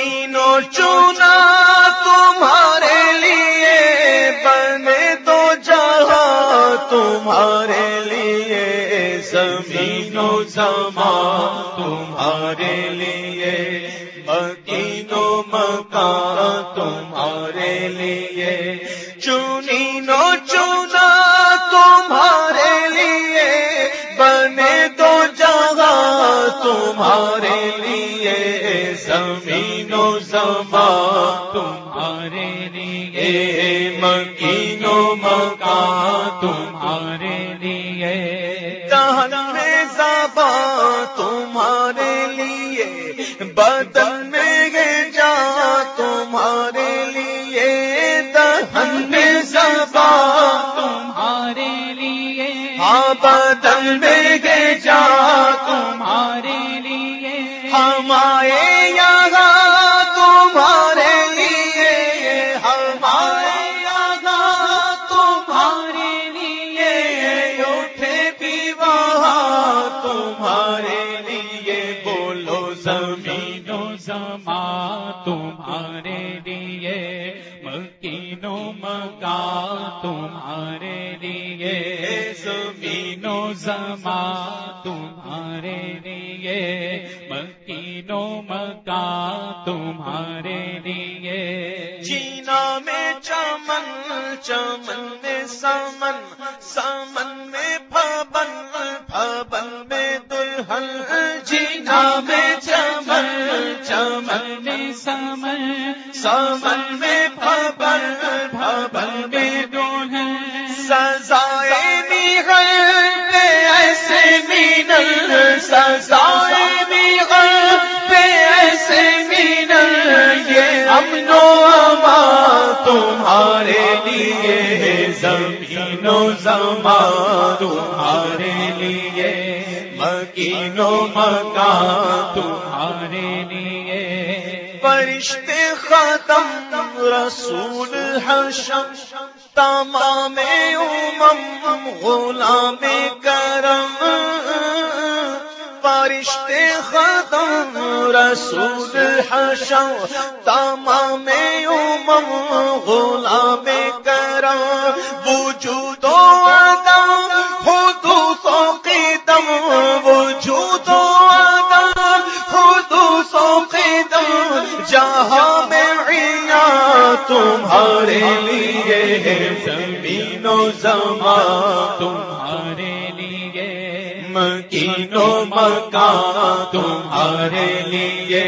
تینوں چونا تمہارے لیے بنے تو جہاں تمہارے لیے زمین و زمان تمہارے لیے۔ لیے۔ دہن میں زبان تمہارے لیے بدن زمین و زما تمہارے لیے مکین و مکا تمہارے لیے۔ زمین و زما تمہارے لیے مکین و مکا تمہارے لیے۔ جینا میں چمن چمن میں سمن سمن میں سمن میں پھبن پھبن میں دولہن سزائے میغل پہ ایسے مینل، سزائے میغل پہ ایسے مینل۔ یہ امن و امان تمہارے لیے زمین و زمان تمہارے لیے۔ مکین و مکان تمہارے لیے۔ فرشتے ختم رسول حشم، تمام امم غلام کرم۔ فرشتے ختم رسول حشم، تمام امم غلام کرم۔ وجود و عدم، حدوث و قدم، وجود جہاں میں تمہارے لیے زمین و زمان تمہارے لیے، مکین و مکان تمہارے لیے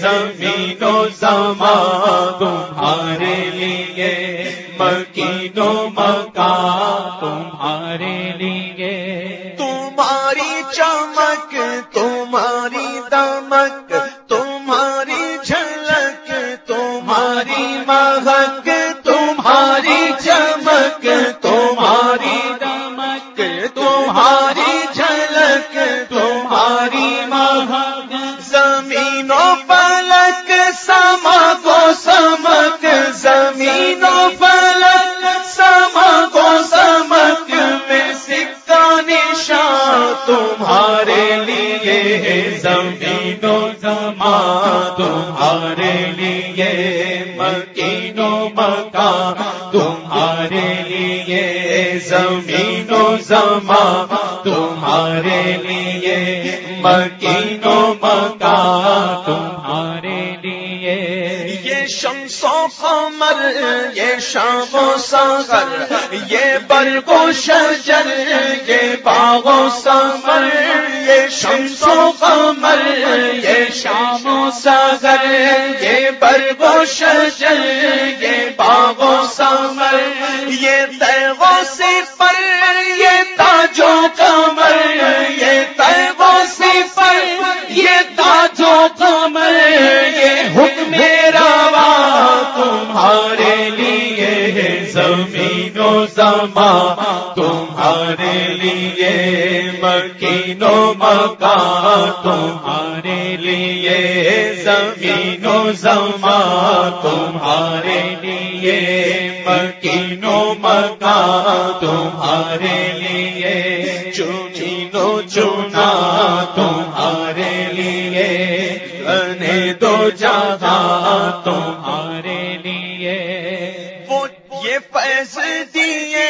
زمین و زمان تمہارے لیے، مکین و مکان تمہارے لیے۔ زمینوں زمان تمہارے لیے مکینوں مکان تمہارے لیے زمینوں زمان تمہارے لیے مکینوں مکان یہ شام و ساغر یہ برگ و شجر، یہ باغ و سمر، یہ شمس و قمر، یہ شام و ساغر یہ برگ و شجر، یہ باغ و سمر، یہ تیر زمین تمہارے لیے مکین و مکان تمہارے لیے زمین و زمان تمہارے لیے مکین و مکان تمہارے لیے چنین چنا، تمہارے لیے دو جہاں، تمہارے پیس دیے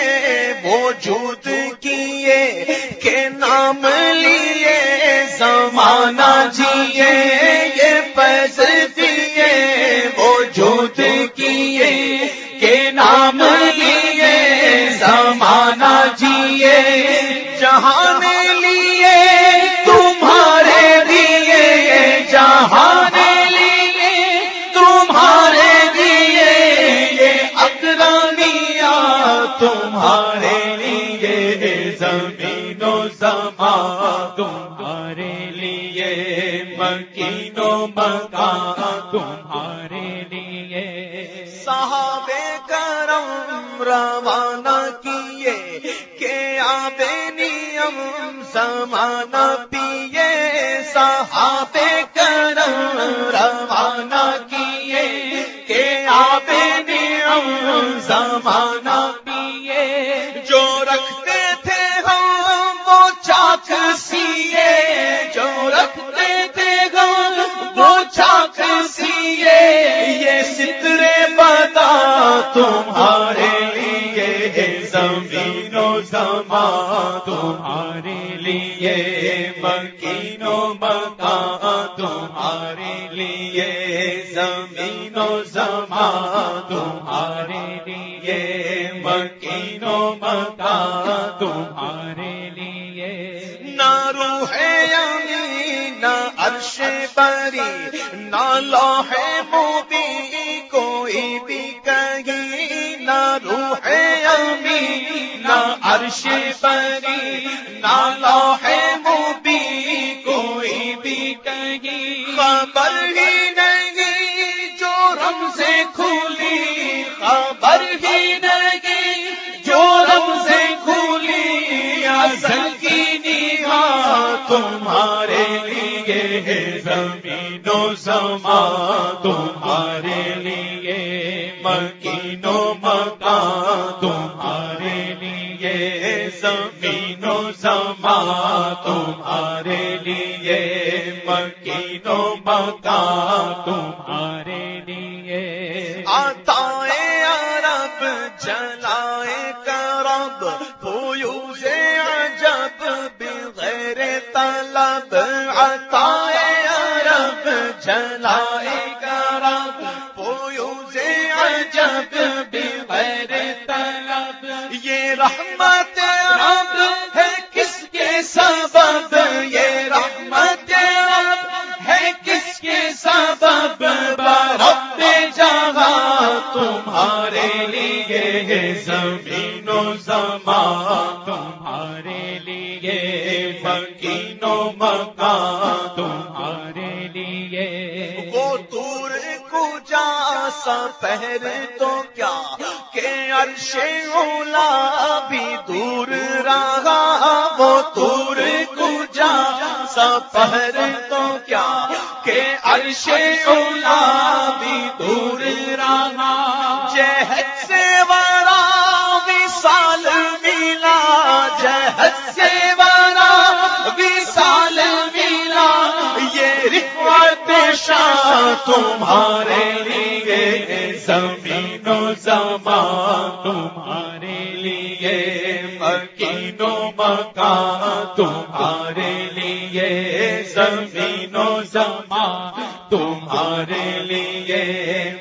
وجود کیے کے نام لیے زمانہ جیے یہ پیس دیے وجود کیے۔ روانہ کیے، کہ آبے نیم زمانہ پیے، صحاب کرم روانہ کیے، کہ آبے نیم زمانہ پیے۔ جو رکھتے تھے ہم، وہ چاک سیے۔ جو رکھتے تھے ہم، وہ چاک سیے۔ یہ سترے بتا تمہارے زمین و زمان تمہارے لیے مکین و مکان تمہارے لیے زمین و زمان تمہارے لیے مکین و مکان تمہارے لیے۔ نہ روح یعنی نہ عرش بری، نہ لوح موبی کوئی بھی کہیں، نہ روح یعنی نہ عرش بری نہ لوح موبی کوئی بھی کہیں۔ خبر ہی نہیں جو رم سے کھلی، خبر ہی نہیں جو رم سے کھلی۔ اصل کی نگاہ تمہارے لیے ہے، زمین و زمان تمہارے لیے۔ مکین لیے زمین و زمان تمہارے لیے مکین و مکان تمہارے لیے۔ آتا عرب جلائے کرب فیوز عجب بغیر طلب۔ عطا عرب جلائے کرب فیوز عجب بغیر طلب۔ یہ رحمت سپہر تو کیا کہ عرش اولا بھی دور رہا، وہ دور کو جا سپہر تو کیا کہ عرش اولا بھی دور رہا؟ جہد سے ورا وصال ملا جہد سے ورا وصال ملا، یہ رفعت شاہ تمہارے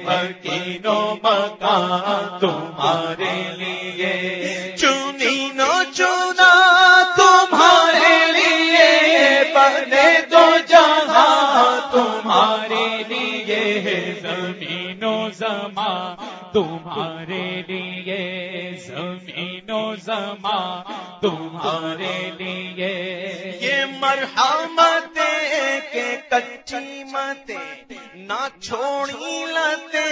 مکین مکان تمہارے لیے۔ چنی نو چنا تمہارے لیے۔ بنے دو جہاں تمہارے لیے۔ زمینوں و زمان تمہارے لیے۔ زمین زمان تمہارے لیے۔ یہ مرحمت کے کچی متے نہ چھوڑی لتے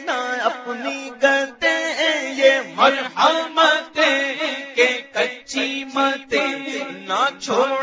نہ اپنی گتے یہ مرحمت کے کچی متے نہ چھوڑی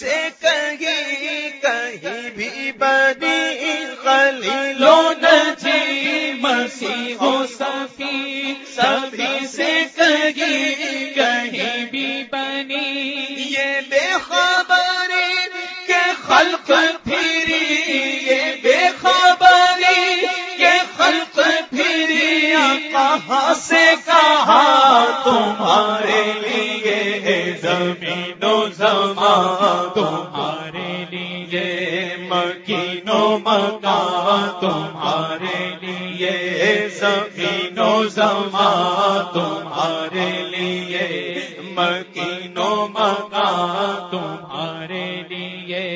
سے کہیں کہیں بھی بنی خلیل لو نجی مسیح و صفی سبھی سے کہیں کہیں بھی بنی۔ یہ بے خبری کے خلق پھری، یہ بے خبری کے خلق پھری کہاں سے کہاں تمہارے لیے زمین۔ تمہارے لیے مکین و مکان تمہارے لیے زمین و زمان تمہارے لیے مکین مکان تمہارے لیے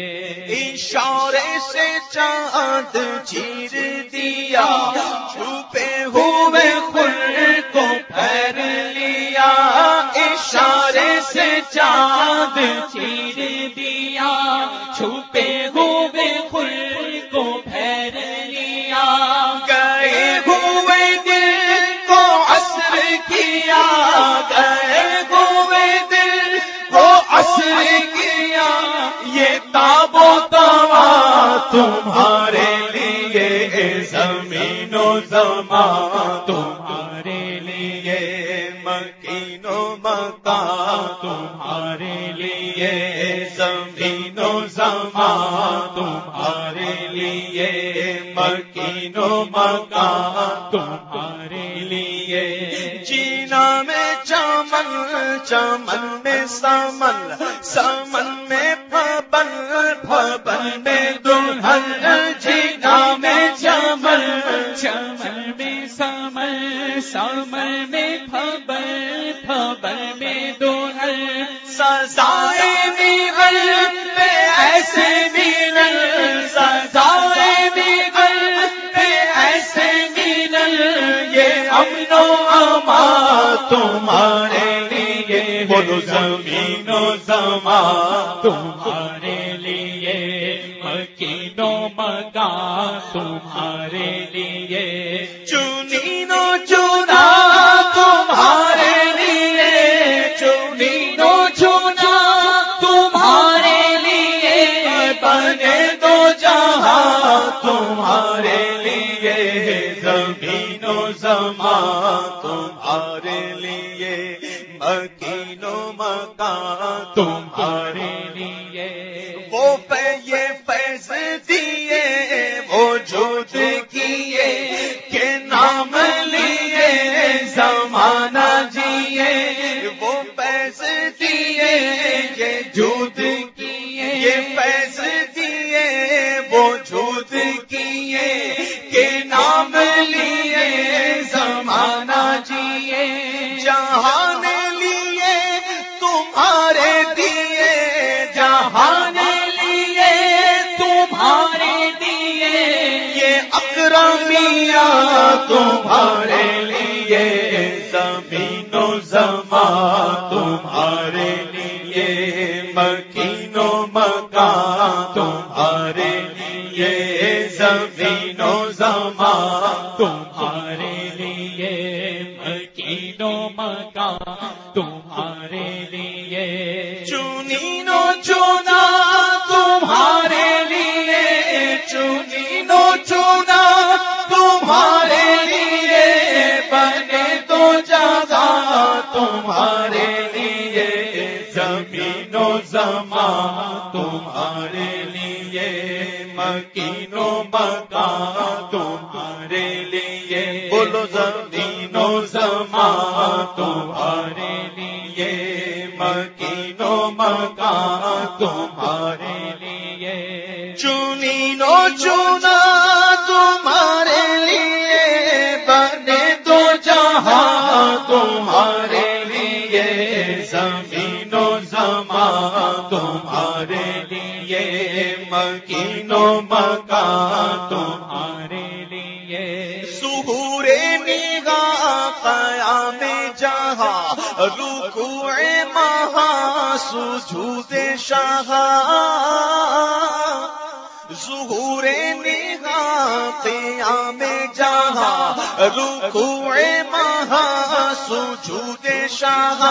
اشارے سے چاند چیر دیا، چھپے ہوئے خل کو پھیر لیا، اشارے سے چاند چیر تمہارے لیے زمین و زمان، تمہارے لیے مکین و مکان، تمہارے لیے زمین و زمان، تمہارے لیے مکین و مکان، تمہارے لیے جینا میں چمن چمن میں سمن سمن دلہن میں چمن چمن میں سمل سمل میں پھبل پھبل میں دوہر سزائے ایسے ملن سزائے ایسے ملن یہ امن و تمہارے لیے بولو زمین و زمان تمہارے تمہارے لیے تمہارے لیے مکین و مکان تمہارے لیے چنی نو چونا تمہارے لیے چنینو چونا تمہارے لیے بنے تو جگہ تمہارے لیے زمین و زمان، تمہارے لیے مکین و مکان تمہارے بولو زمین و زمان تمہارے لیے مکین و مکان تمہارے لیے۔ چنی نو چنا تمہارے لیے، بنے دو جہاں تمہارے لیے۔ زمین و زمان تمہارے لیے مکین و مکان تمہارے رکوع مہا سجود شاہ، ظہور نگاہ قیام جہاں، رکوع مہا سجود شاہ،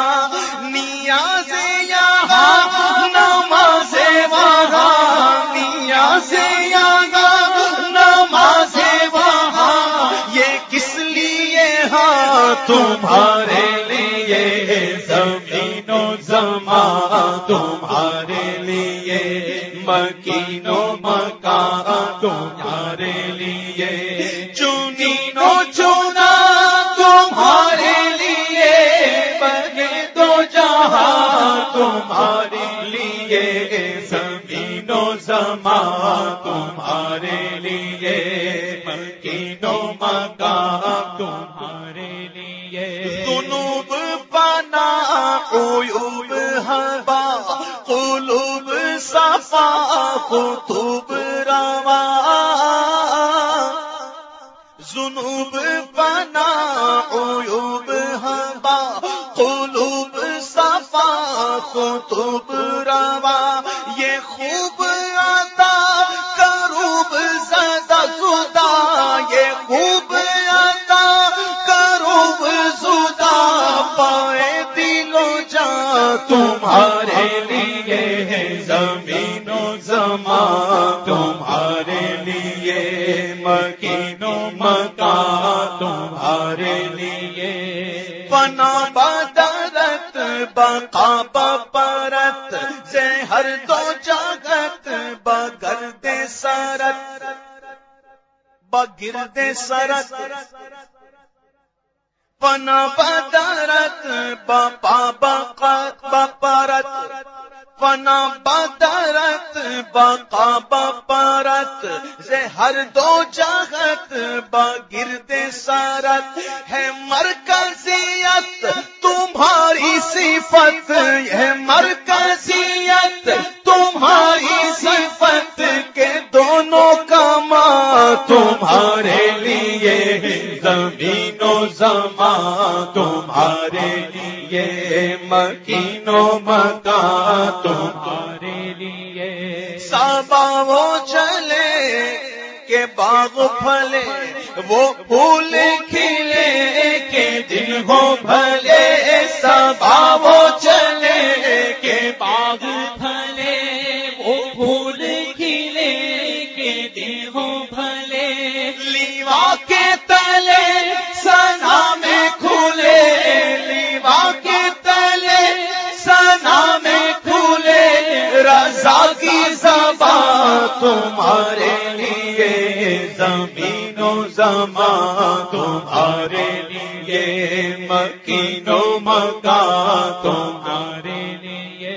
نیاز یہاں، نماز وہاں، نیاز یہاں، نماز وہاں، یہ کس لیے ہاں؟ تمہارے لیے زمین و زمان تمہارے لیے مکین و مکان تمہارے لیے۔ چنی نو چنا تمہارے لیے، بنے دو جہاں تمہارے لیے۔ زمین و زمان تمہارے لیے مکین و مکان تمہارے عیوب ہوا قلوب صفا خطوب روا ذنوب بنا عیوب ہوا قلوب صفا خطوب روا یہ خوب تمہارے لیے ہے زمین و زمان، تمہارے لیے مکین و مکان، تمہارے لیے پنا بدرت بقا بپرت سے ہر دو جگت بگرد سرت بگرد سرت۔ پنا بدرت بپا بقا بپرت پنا بدرت، بقا بپرت سے ہر دو جگت بگرد سرت ہے مرکزیت، تمہاری صفت. ہے مرکزیت، تمہاری صفت. کے دونوں کما تمہارے لیے زمین و زمان تمہارے لیے مکین و مکان تمہارے لیے۔ سابا وہ چلے کے باغ پھلے، وہ پھول کھلے کے دن ہو بھلے۔ سبا وہ چلے کے باغ پھلے۔ تمہارے لیے زمین و زمان، تمہارے لیے مکین و مکان، تمہارے لیے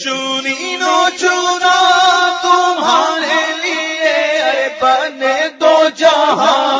چنی نو تمہارے لیے بنے دو جہاں۔